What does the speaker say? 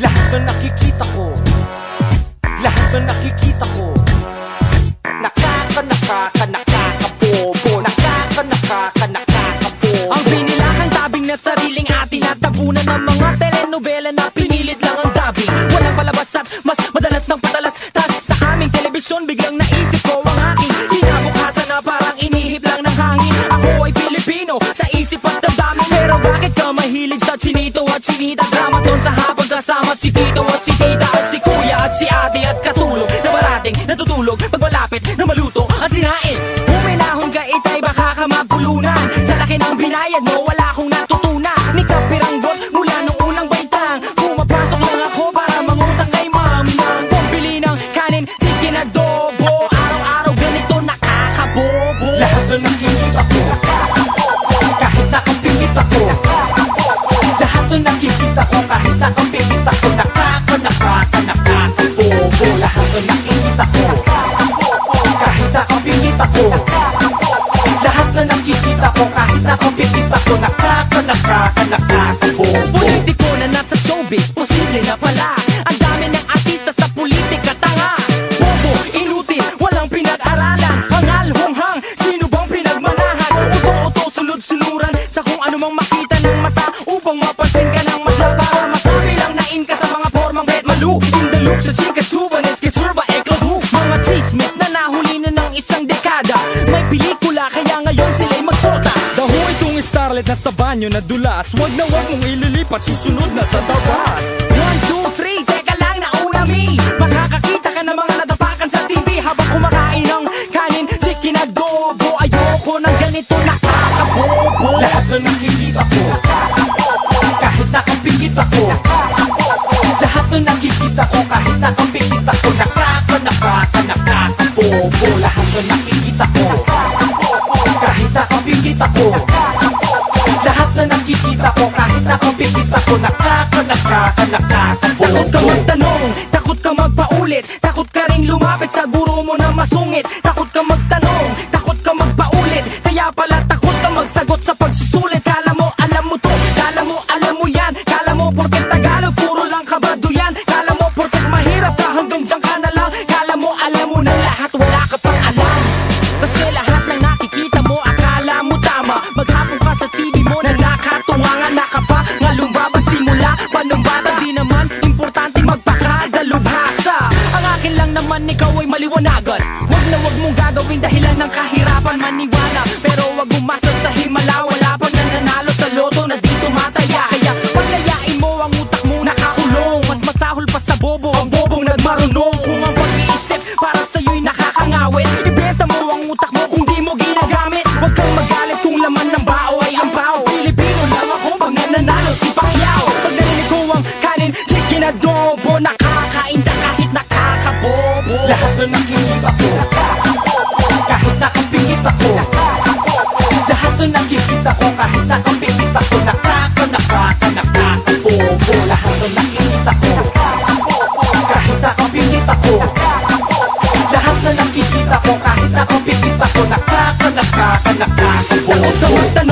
Lahat na nakikita ko. Lahat na nakikita ko. Nakaka, nakaka, nakakabobo. Nakaka, nakaka, nakakabobo. Ang binilakang tabing na sariling atin at tabunan ng mga telenovela na kasama si Tito at si Tita At si Kuya at si Ate at katulog Na parating natutulog pag malapit na maluto ang sinain. Huminahon ka itay baka ka mapulunan. Sa laki ng binayad mo wala akong natutunan. Ni kapiranggot mula nung unang baitang. Pumapasok lang ako para mangutang kay mami Nang pambili ng kanin, chicken adobo. Araw-araw ganito nakakabobo. Lahat na nakikita ko Kahit nakampingit ako Na nakikita ko Kahit nakampingit ako Nakaka, nakaka, nakakabobo Lahat na nakikita ko. Kahit nakampingit ako Lahat na nakikita ko Kahit nakampingit ako Nakaka, nakaka, nakakabobo Politiko na nasa showbiz, posible na pala malu In the loop sa chika chuba, nesketsurba, eklahu Mga chismis na nahuli na ng isang dekada. May pelikula, kaya ngayon sila'y magsota. Daho itong starlet na sa banyo na dulas. Wag na wag mong ililipat, susunod na sa tabas One, two, three, teka lang nauna mi. Makakakita ka ng mga natapakan sa TV Habang kumakain ng kanin, chicken adobo Ayoko ng ganito. Nakakabobo Lahat na nakikita ko. Kahit nakampingit ako Na nakikita ko Kahit nakampingit ako Nakaka, nakaka, nakakabobo Lahat na nakikita ko. Kahit nakampingit ako Lahat na nakikita ko Kahit nakampingit ako Nakaka, nakaka, nakakabobo Takot ka magtanong, takot ka magpaulit Takot ka rin lumapit sa guro mo na masungit. Takot ka magtanong, takot ka magpaulit Kaya pala huwag umasa sa himala Wala pang nananalo sa loto na di tumataya. Kaya paglayain mo ang utak mo nakakulong Mas masahol pa sa bobo ang bobong nagmarunong. Kung ang pag-iisip para sa'yo'y nakakangawit Ibenta mo ang utak mo kung di mo ginagamit. Huwag kang magalit kung laman ng bao ay ang bao. Pilipino lang ako pag nananalo si Pacquiao. Pag narinig ko ang kanin, chicken adobo Nakakain ka kahit nakakabobo. Lahat na Dito nakikita ko kahit nakapikit ako Nakaka, nakaka, nakakabobo Lahat ng nakikita ko Kahit nakapikit ako Nakakabobo Lahat na nakikita ko kahit nakapikit ako Nakaka, nakaka, nakakabobo Sa